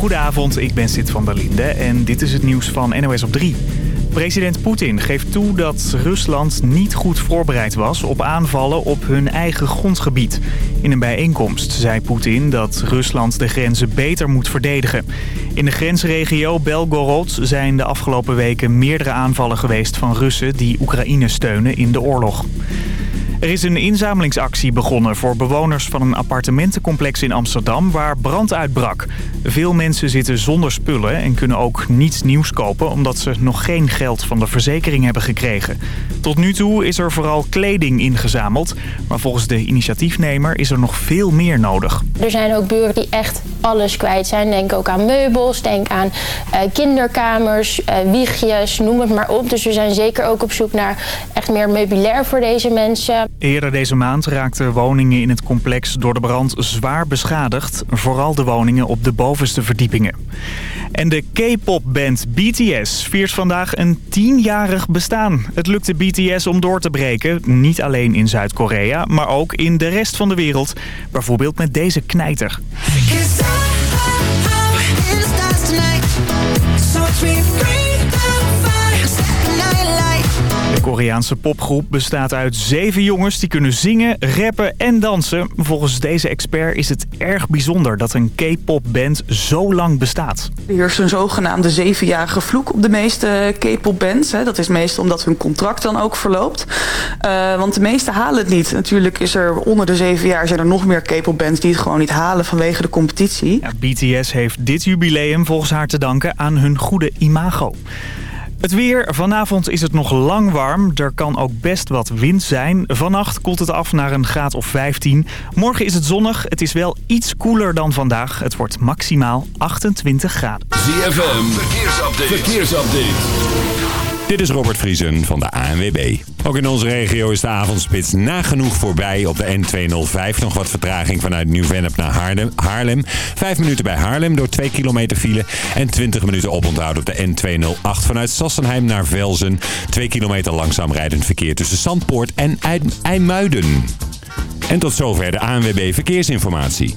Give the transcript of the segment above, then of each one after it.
Goedenavond, ik ben Sid van der Linde en dit is het nieuws van NOS op 3. President Poetin geeft toe dat Rusland niet goed voorbereid was op aanvallen op hun eigen grondgebied. In een bijeenkomst zei Poetin dat Rusland de grenzen beter moet verdedigen. In de grensregio Belgorod zijn de afgelopen weken meerdere aanvallen geweest van Russen die Oekraïne steunen in de oorlog. Er is een inzamelingsactie begonnen voor bewoners van een appartementencomplex in Amsterdam waar brand uitbrak. Veel mensen zitten zonder spullen en kunnen ook niets nieuws kopen omdat ze nog geen geld van de verzekering hebben gekregen. Tot nu toe is er vooral kleding ingezameld, maar volgens de initiatiefnemer is er nog veel meer nodig. Er zijn ook buren die echt alles kwijt zijn. Denk ook aan meubels, denk aan uh, kinderkamers, uh, wiegjes, noem het maar op. Dus we zijn zeker ook op zoek naar echt meer meubilair voor deze mensen. Eerder deze maand raakten woningen in het complex door de brand zwaar beschadigd. Vooral de woningen op de bovenste verdiepingen. En de K-pop-band BTS viert vandaag een tienjarig bestaan. Het lukte BTS om door te breken. Niet alleen in Zuid-Korea, maar ook in de rest van de wereld. Bijvoorbeeld met deze knijter. De Koreaanse popgroep bestaat uit zeven jongens die kunnen zingen, rappen en dansen. Volgens deze expert is het erg bijzonder dat een K-pop band zo lang bestaat. Er heerst een zogenaamde zevenjarige vloek op de meeste K-pop bands. Dat is meestal omdat hun contract dan ook verloopt. Uh, want de meeste halen het niet. Natuurlijk is er onder de zeven jaar zijn er nog meer K-pop bands die het gewoon niet halen vanwege de competitie. Ja, BTS heeft dit jubileum volgens haar te danken aan hun goede imago. Het weer. Vanavond is het nog lang warm. Er kan ook best wat wind zijn. Vannacht koelt het af naar een graad of 15. Morgen is het zonnig. Het is wel iets koeler dan vandaag. Het wordt maximaal 28 graden. ZFM. Verkeersupdate. Verkeersupdate. Dit is Robert Vriesen van de ANWB. Ook in onze regio is de avondspits nagenoeg voorbij. Op de N205 nog wat vertraging vanuit Nieuw-Vennep naar Haarlem. Vijf minuten bij Haarlem door 2 kilometer file. En 20 minuten oponthoud op de N208 vanuit Sassenheim naar Velzen. 2 kilometer langzaam rijdend verkeer tussen Zandpoort en IJmuiden. En tot zover de ANWB Verkeersinformatie.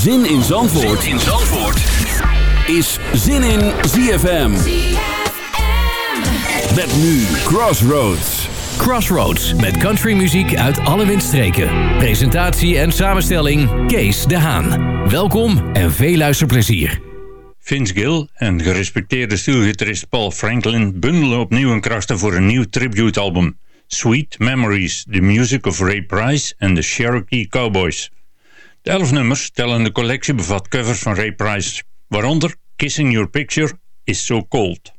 Zin in Zandvoort, zin in Zandvoort. is Zin in ZFM. Met nu Crossroads. Crossroads met countrymuziek uit alle windstreken. Presentatie en samenstelling Kees de Haan. Welkom en veel luisterplezier. Vince Gill en gerespecteerde stuurgitarist Paul Franklin bundelen opnieuw een krachten voor een nieuw tributealbum. Sweet Memories, The Music of Ray Price en the Cherokee Cowboys. De elf nummers tellen de collectie bevat covers van Ray Price, waaronder Kissing Your Picture is So Cold.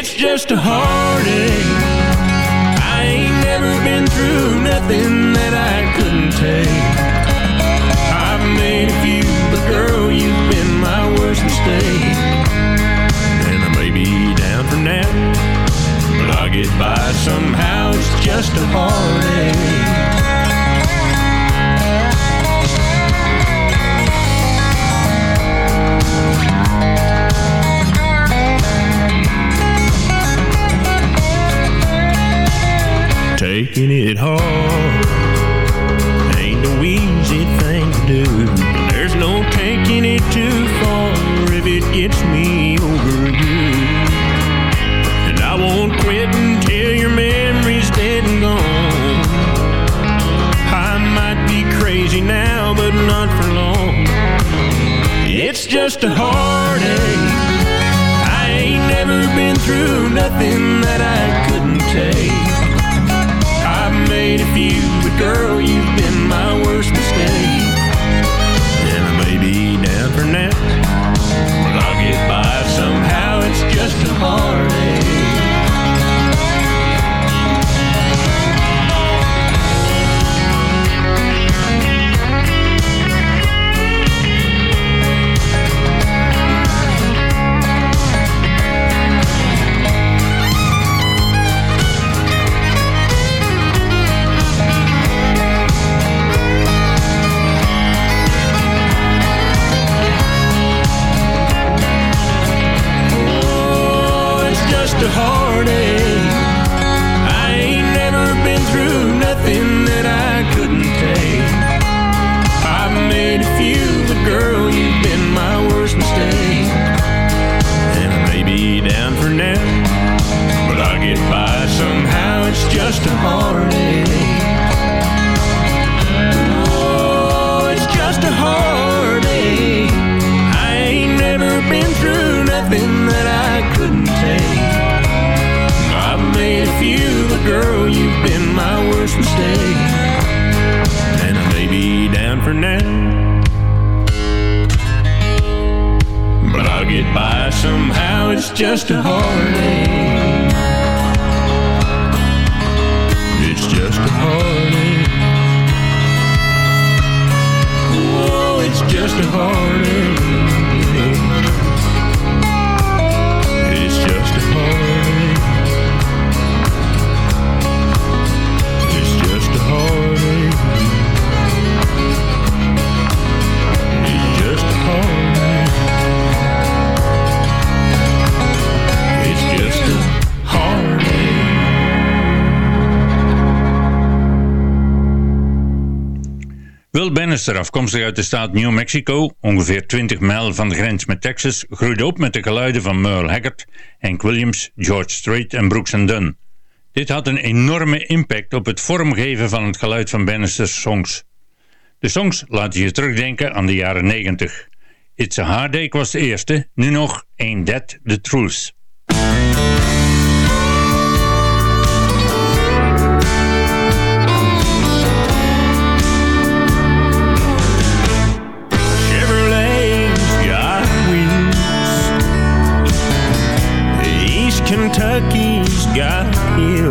It's just a heartache. I ain't never been through nothing that I couldn't take. I've made a few, but girl, you've been my worst mistake. And I may be down for now, but I'll get by somehow. It's just a heartache. Taking it hard ain't no easy thing to do. There's no taking it too far if it gets me over you. And I won't quit until your memory's dead and gone. I might be crazy now, but not for long. It's just a heartache. I ain't never been through nothing that I made a few, but girl, you've been my worst mistake. And I may be down for now, but I'll get by somehow. It's just a heartache. Afkomstig uit de staat New Mexico, ongeveer 20 mijl van de grens met Texas, groeide op met de geluiden van Merle Haggard, Hank Williams, George Strait en Brooks Dunn. Dit had een enorme impact op het vormgeven van het geluid van Bannister's songs. De songs laten je terugdenken aan de jaren 90. It's a Hard Day was de eerste, nu nog Ain't That the Truth. Kentucky's got hills.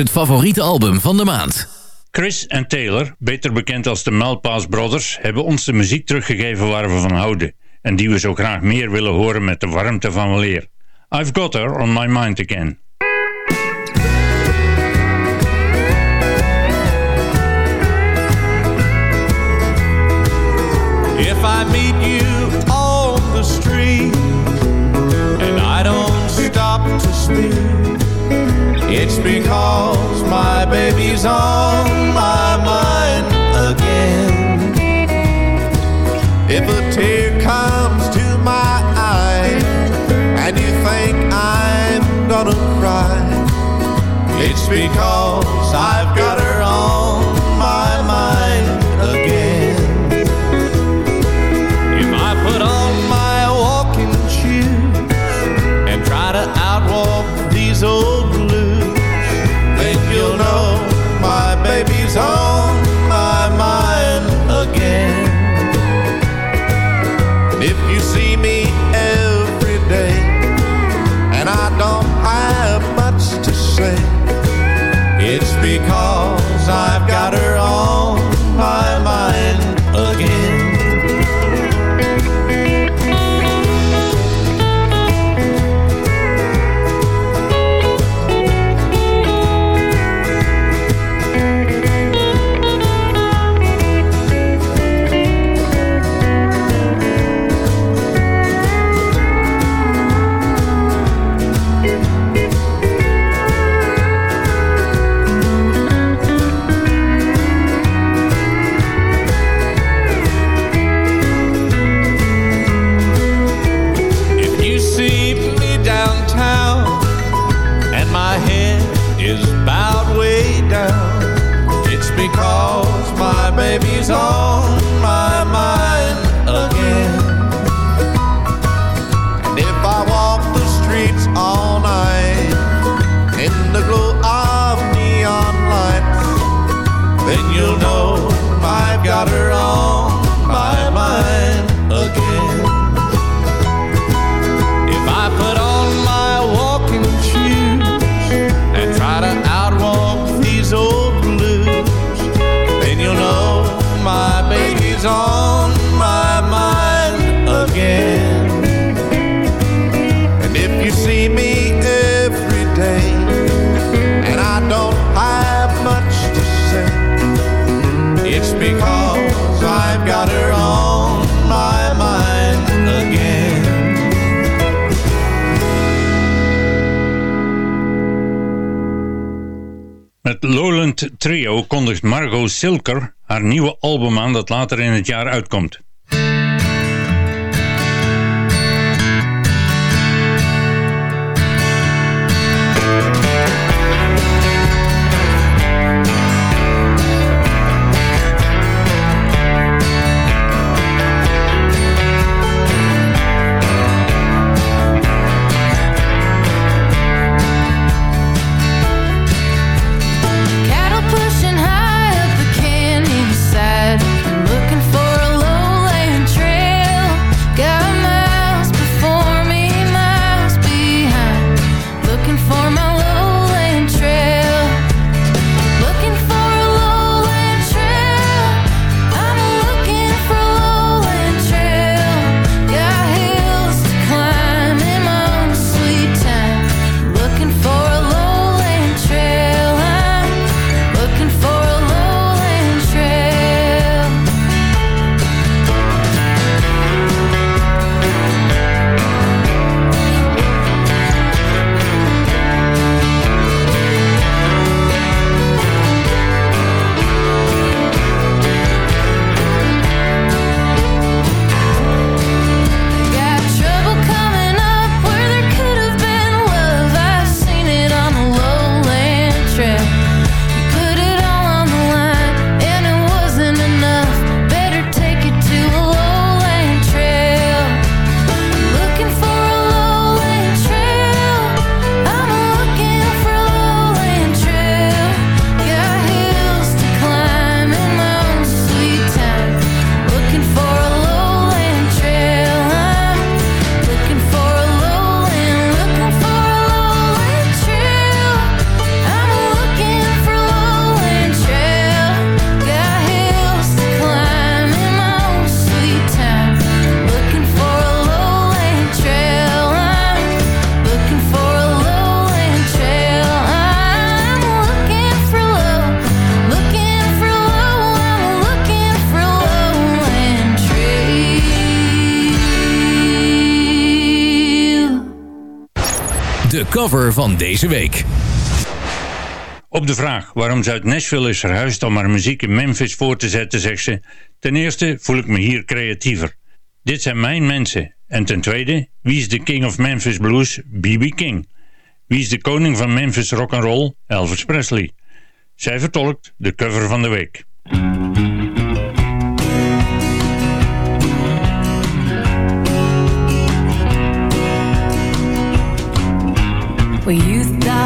Het favoriete album van de maand. Chris en Taylor, beter bekend als de Malpass Brothers, hebben ons de muziek teruggegeven waar we van houden. En die we zo graag meer willen horen met de warmte van weleer. I've got her on my mind again. If I meet you on the street and I don't stop to speak, it's because my baby's on my mind again. If a tear comes to my eye and you think I'm gonna cry, it's because I've got her Met Lowland Trio kondigt Margot Silker haar nieuwe album aan dat later in het jaar uitkomt. van deze week. Op de vraag waarom ze uit Nashville is verhuisd om haar muziek in Memphis voor te zetten, zegt ze... Ten eerste voel ik me hier creatiever. Dit zijn mijn mensen. En ten tweede, wie is de king of Memphis blues? B.B. King. Wie is de koning van Memphis Rock and Roll, Elvis Presley. Zij vertolkt de cover van de week. you thought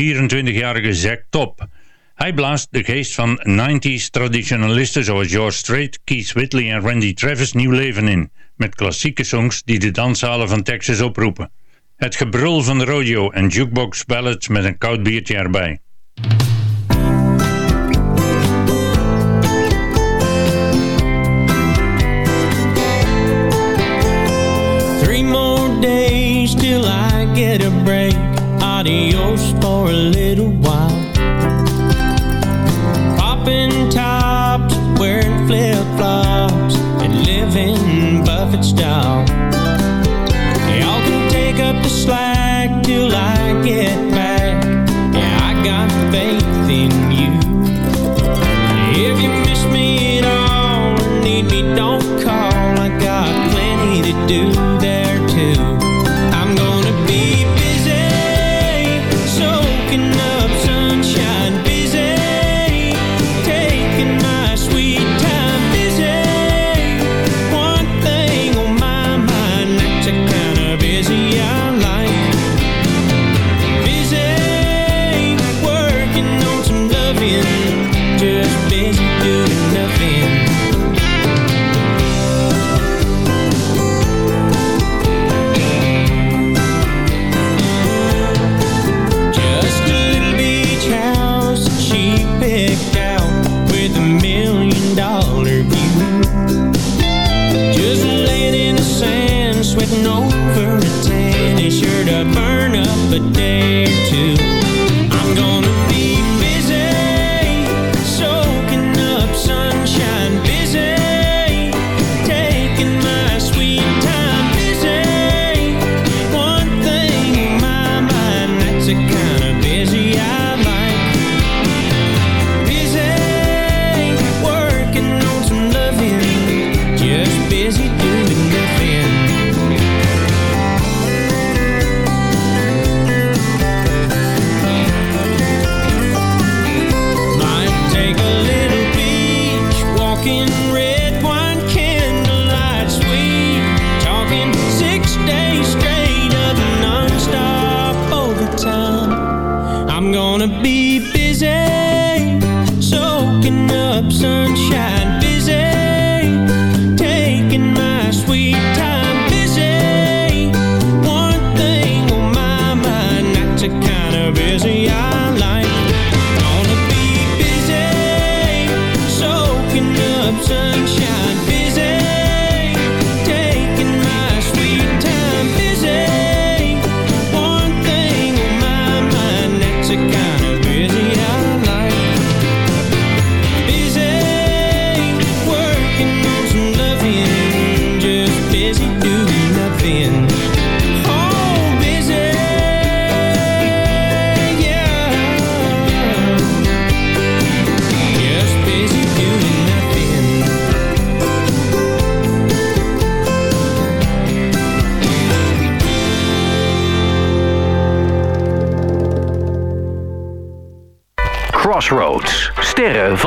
24-jarige Zack Top. Hij blaast de geest van 90s traditionalisten zoals George Strait, Keith Whitley en Randy Travis nieuw leven in, met klassieke songs die de danszalen van Texas oproepen. Het gebrul van de rodeo en jukebox ballads met een koud biertje erbij. Three more days till I get a break adios for a little while. Popping tops, wearing flip flops, and living Buffett style. Y'all can take up the slack till I get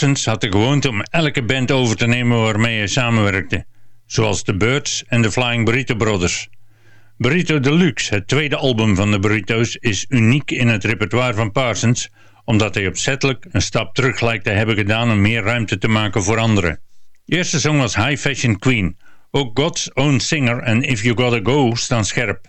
Parsons had de gewoonte om elke band over te nemen waarmee hij samenwerkte, zoals The Birds en de Flying Burrito Brothers. Burrito Deluxe, het tweede album van de Burritos, is uniek in het repertoire van Parsons, omdat hij opzettelijk een stap terug lijkt te hebben gedaan om meer ruimte te maken voor anderen. De eerste song was High Fashion Queen. Ook God's Own Singer en If You Gotta Go staan scherp.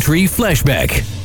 Country Flashback.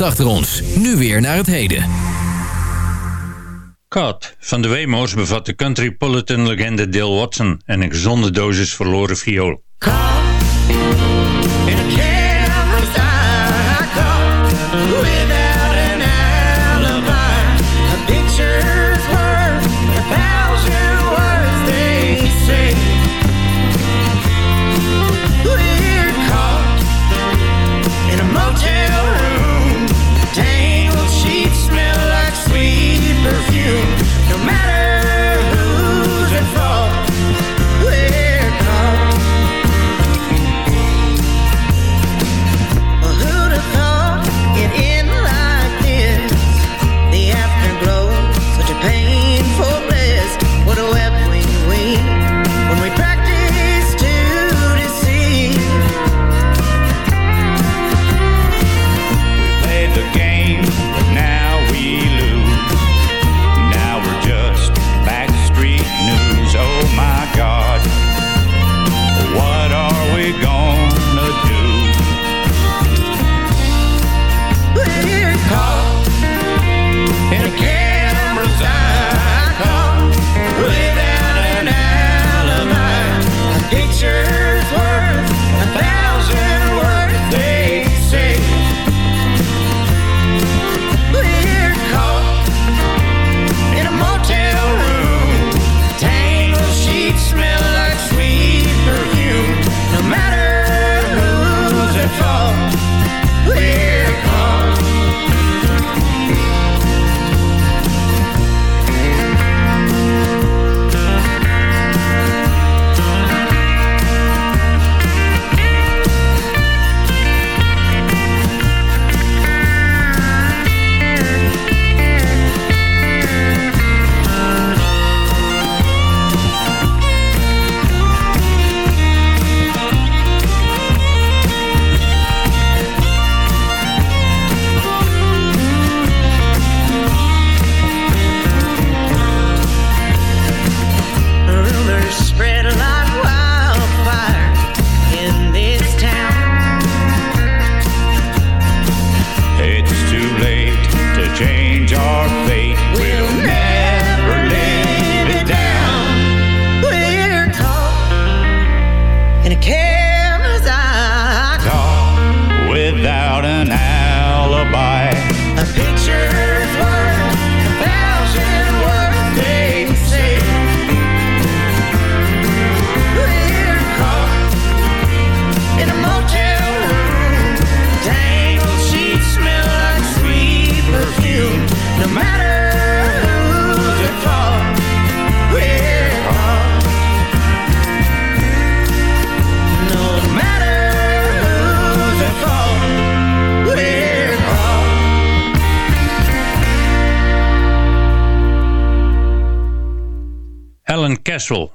achter ons. Nu weer naar het heden. Kat van de Wemos bevat de countrypolitan legende Dale Watson en een gezonde dosis verloren viool.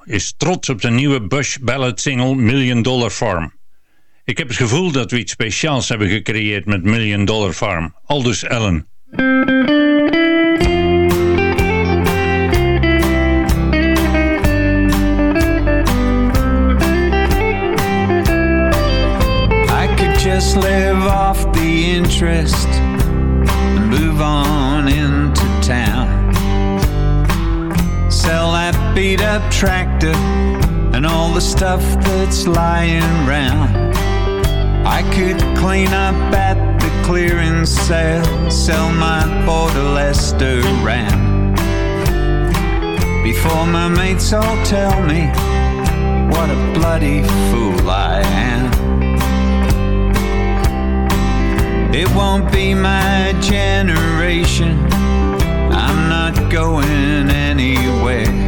Is trots op zijn nieuwe Bush Ballad single Million Dollar Farm. Ik heb het gevoel dat we iets speciaals hebben gecreëerd met Million Dollar Farm. Aldus Allen. I could just live off the interest move on beat up tractor and all the stuff that's lying round. I could clean up at the clearance sale, sell my Ford Lester Ram. Before my mates all tell me what a bloody fool I am. It won't be my generation. I'm not going anywhere.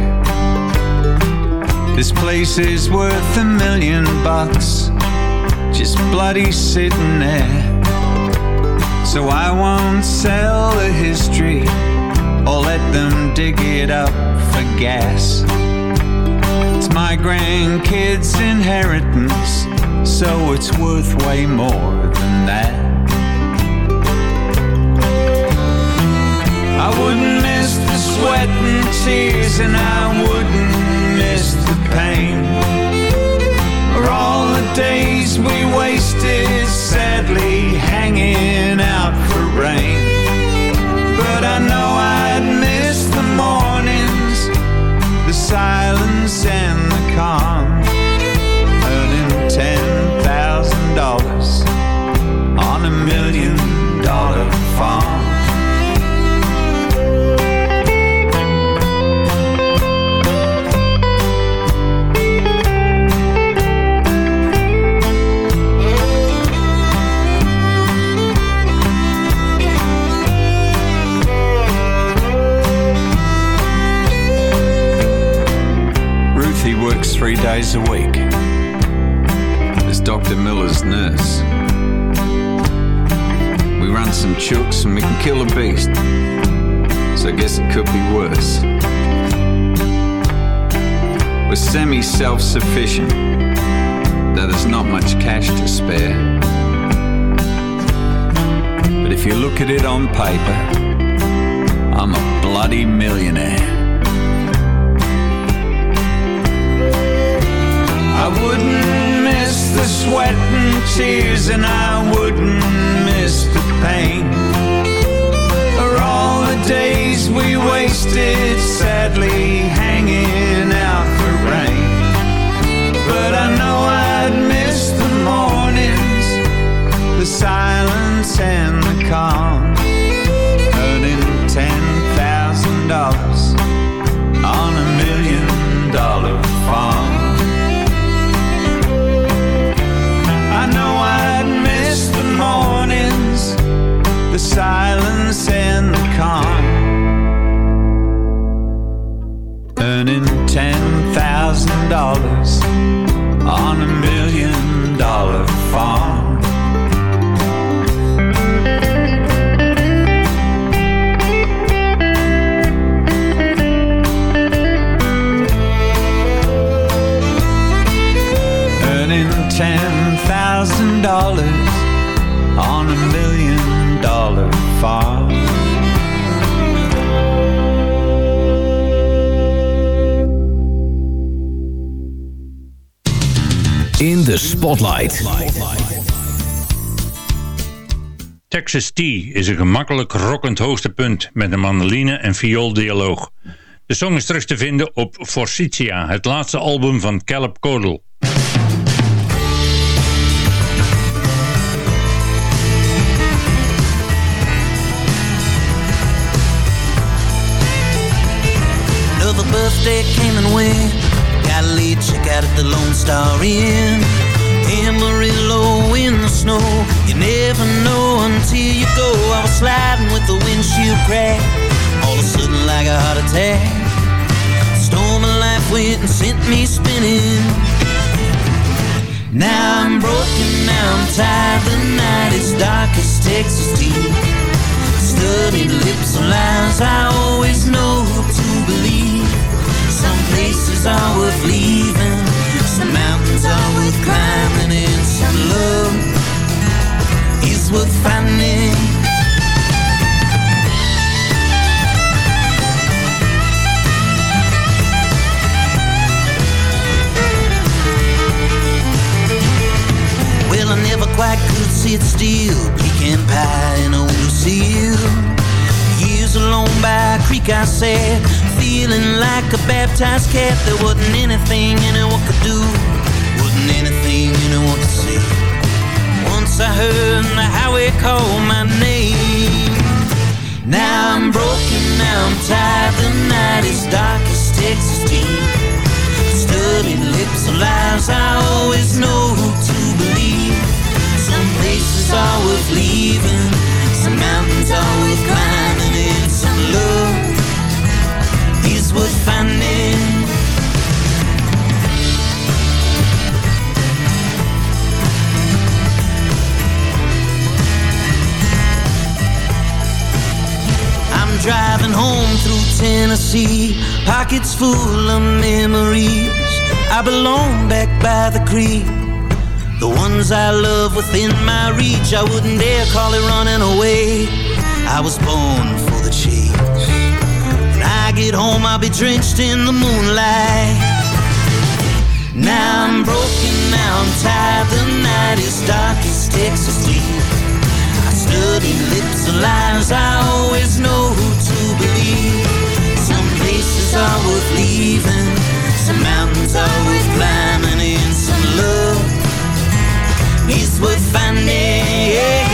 This place is worth a million bucks, just bloody sitting there. So I won't sell the history or let them dig it up for gas. It's my grandkids' inheritance, so it's worth way more than that. I wouldn't miss the sweat and tears, and I wouldn't pain. Or all the days we wasted sadly hanging out for rain. But I know I'd miss the mornings, the silence and the calm. Days a week as Dr. Miller's nurse. We run some chooks and we can kill a beast, so I guess it could be worse. We're semi self sufficient, though there's not much cash to spare. But if you look at it on paper, I'm a bloody millionaire. Wouldn't miss the sweat and tears, and I wouldn't miss the pain. Or all the days we wasted sadly hanging out for rain. But I know I'd miss the mornings, the silence and the calm. Silence and the calm. Earning ten thousand dollars on a million dollar farm. Earning ten thousand dollars on a million dollar farm. In the Spotlight. Texas Tea is een gemakkelijk rockend hoogtepunt met een mandoline en viooldialoog. De song is terug te vinden op Forsythia, het laatste album van Caleb Codel. Another came and went. Got a late check out at the Lone Star Inn. Amarillo in the snow. You never know until you go. I was sliding with the windshield crack. All of a sudden, like a heart attack. Storm of life went and sent me spinning. Now I'm broken, now I'm tired. The night is dark as Texas tea. Studied lips and lies. I always know places are worth leaving. Some mountains are worth climbing, and some love is worth finding. Well, I never quite could sit still, pecan pie and old Lucille. Alone by a creek I sat, feeling like a baptized cat. There wasn't anything anyone could do, wasn't anything anyone could say. Once I heard the highway call my name. Now I'm broken, now I'm tired. The night is dark as Texas tea. Studied lips of lies, I always know who to believe. Some places are worth leaving, some mountains are worth climbing, love is worth finding. I'm driving home through Tennessee, pockets full of memories. I belong back by the creek. The ones I love within my reach, I wouldn't dare call it running away. I was born for the chase. I get home, I'll be drenched in the moonlight. Now I'm broken, now I'm tired. The night is dark as Texas sleep. I study lips of lies, I always know who to believe. Some places are worth leaving, some mountains are worth climbing, and some love is worth finding. Oh.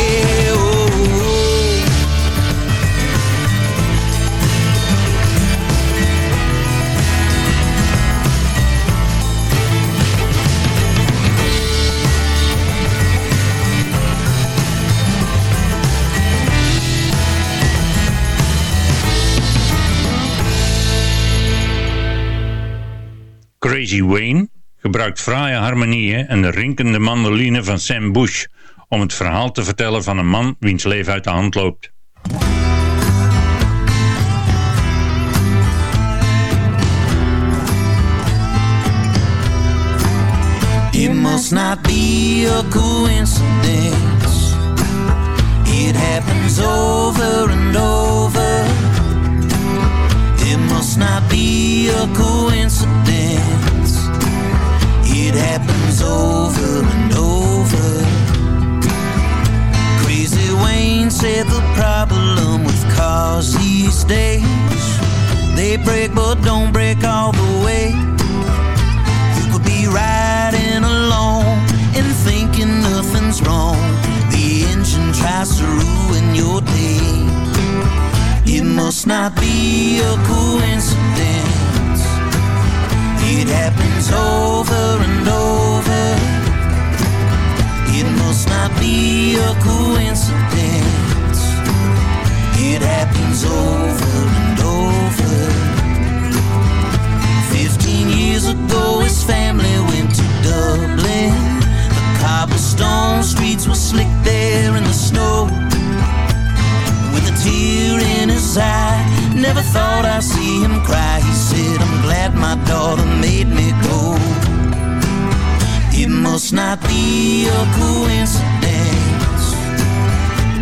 Crazy Wayne gebruikt fraaie harmonieën en de rinkende mandoline van Sam Bush om het verhaal te vertellen van een man wiens leven uit de hand loopt. It must not be a coincidence. It happens over and over. It must not be a coincidence. It happens over and over. Crazy Wayne said the problem with cars these days. They break but don't break all the way. You could be riding along and thinking nothing's wrong. The engine tries to ruin your day. It must not be a coincidence. It happens over and over. It must not be a coincidence. It happens over and over. Fifteen years ago, his family went to Dublin. The cobblestone streets were slick there in the snow. With a tear in his eye, never thought I'd see him cry. He said, I'm glad my daughter made me go. It must not be a coincidence.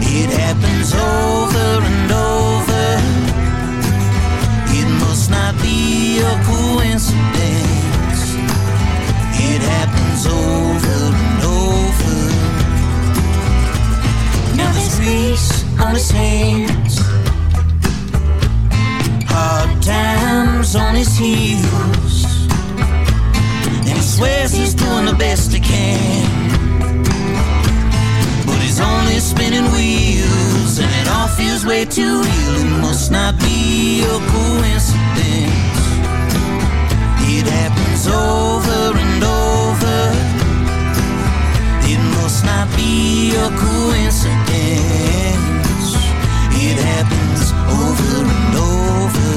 It happens over and over. It must not be a coincidence. It happens over and over. Now there's grease on his hands, hard times on his heels, and he swears he's doing the best he can. But he's only spinning wheels, and it all feels way too real. It must not be a coincidence. It happens over and over. It must not be a coincidence. It happens over and over.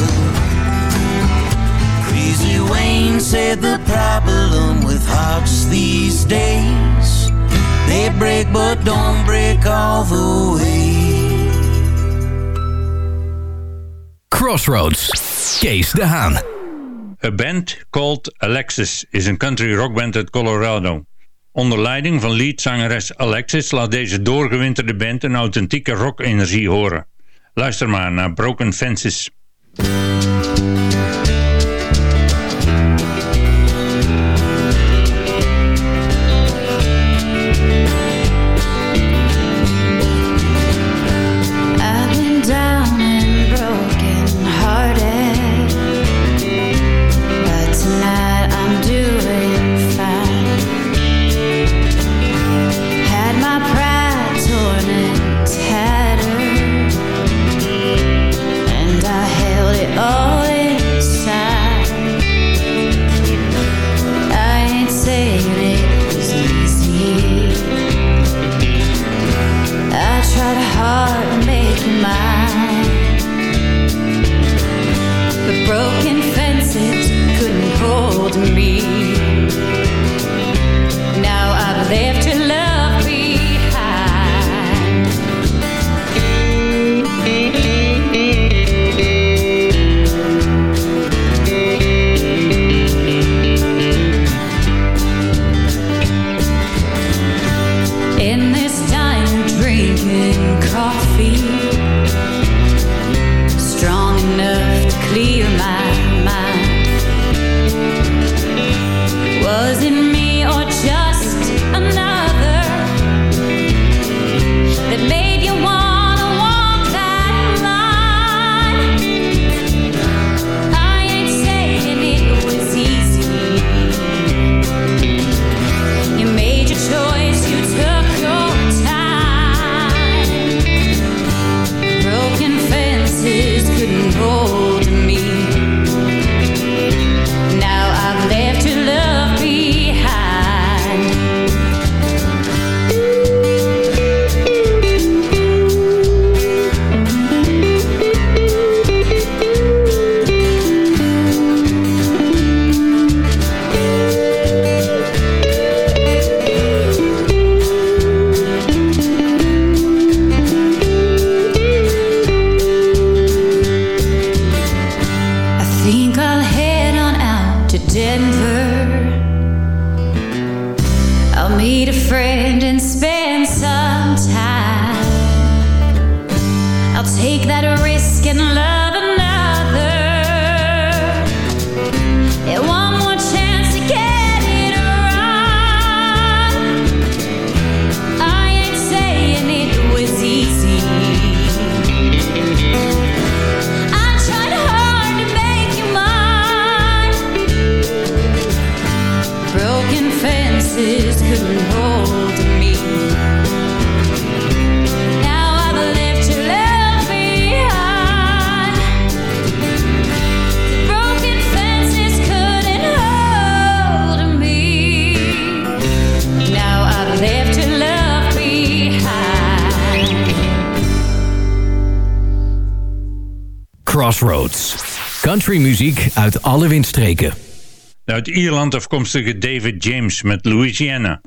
Crazy Wayne said the problem with hearts these days they break but don't break all the way. Crossroads, Kees de Haan. A band called Alexis is een country rock band uit Colorado. Onder leiding van leadzangeres Alexis laat deze doorgewinterde band een authentieke rock-energie horen. Luister maar naar Broken Fences. control. alle windstreken. Uit Ierland afkomstige David James met Louisiana.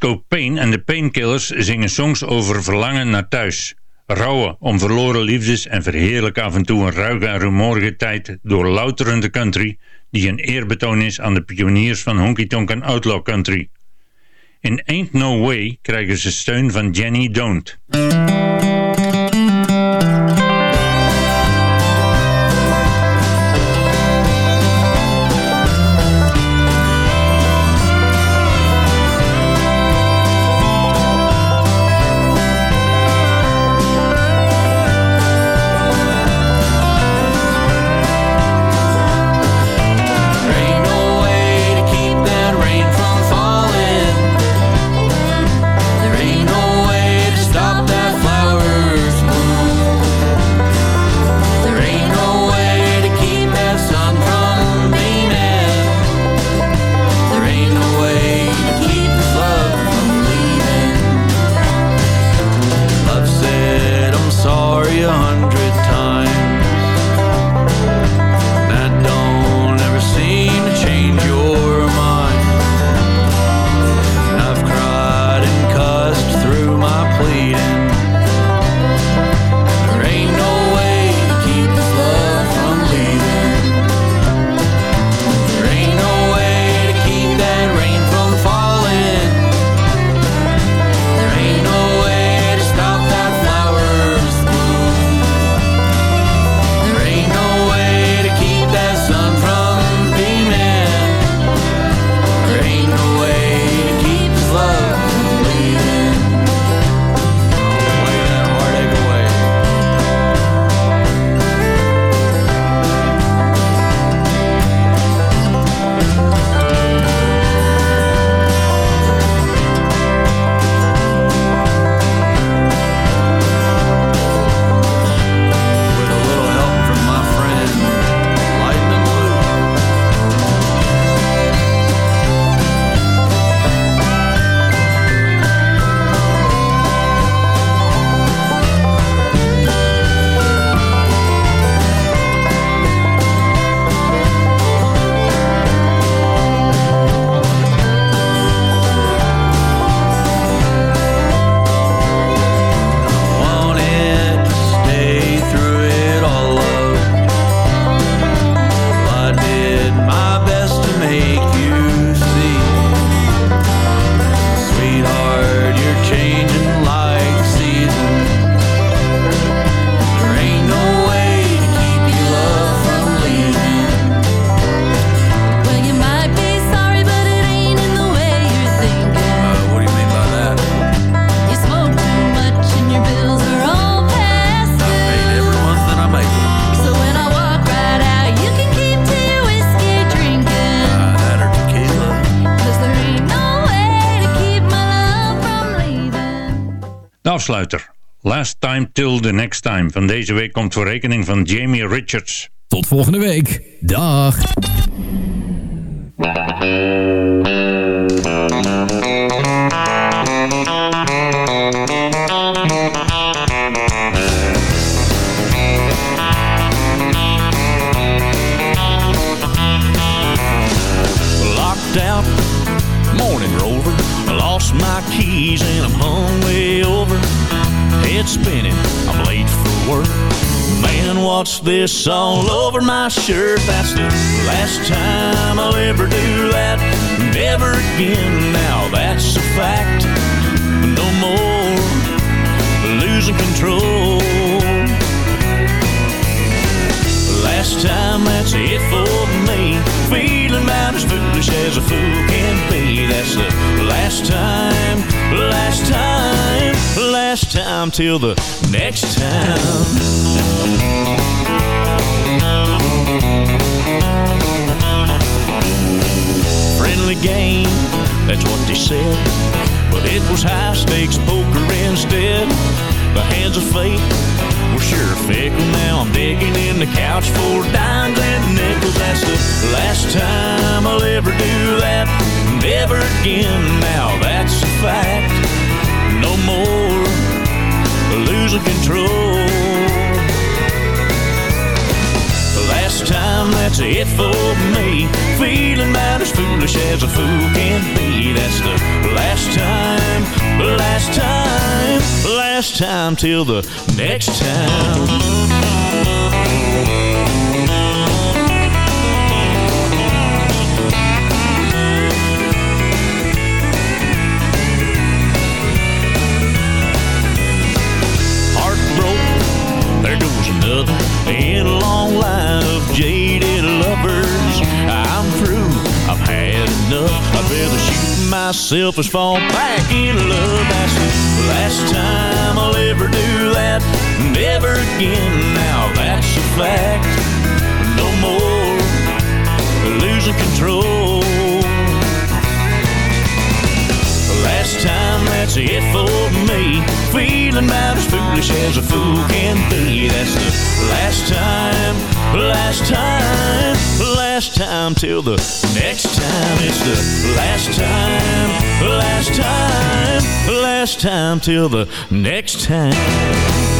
Jesco Payne en de Painkillers zingen songs over verlangen naar thuis. Rouwen om verloren liefdes en verheerlijk af en toe een ruige en rumoerige tijd door louterende country die een eerbetoon is aan de pioniers van honky tonk en outlaw country. In Ain't No Way krijgen ze steun van Jenny Don't. Afsluiter. Last Time Till the Next Time van deze week komt voor rekening van Jamie Richards. Tot volgende week. Dag. Head spinning, I'm late for work. Man, what's this all over my shirt? That's the last time I'll ever do that. Never again, now that's a fact. No more losing control. Last time, that's it for me. Feeling about as foolish as a fool can be. That's the last time, last time, last time till the next time. Friendly game, that's what they said. But it was high stakes poker instead. The hands of fate were sure fickle. Now I'm digging in the couch for dimes and nickels. That's the last time I'll ever do that. Never again. Now that's a fact. No more losing control. That's it for me. Feeling about as foolish as a fool can be. That's the last time, last time, last time till the next time. Myself as fall back in love. That's the last time I'll ever do that. Never again, now that's a fact. No more losing control. Last time, that's it for me. Feeling about as foolish as a fool can be. That's the last time, last time, last time till the next time. It's the last time, last time, last time till the next time.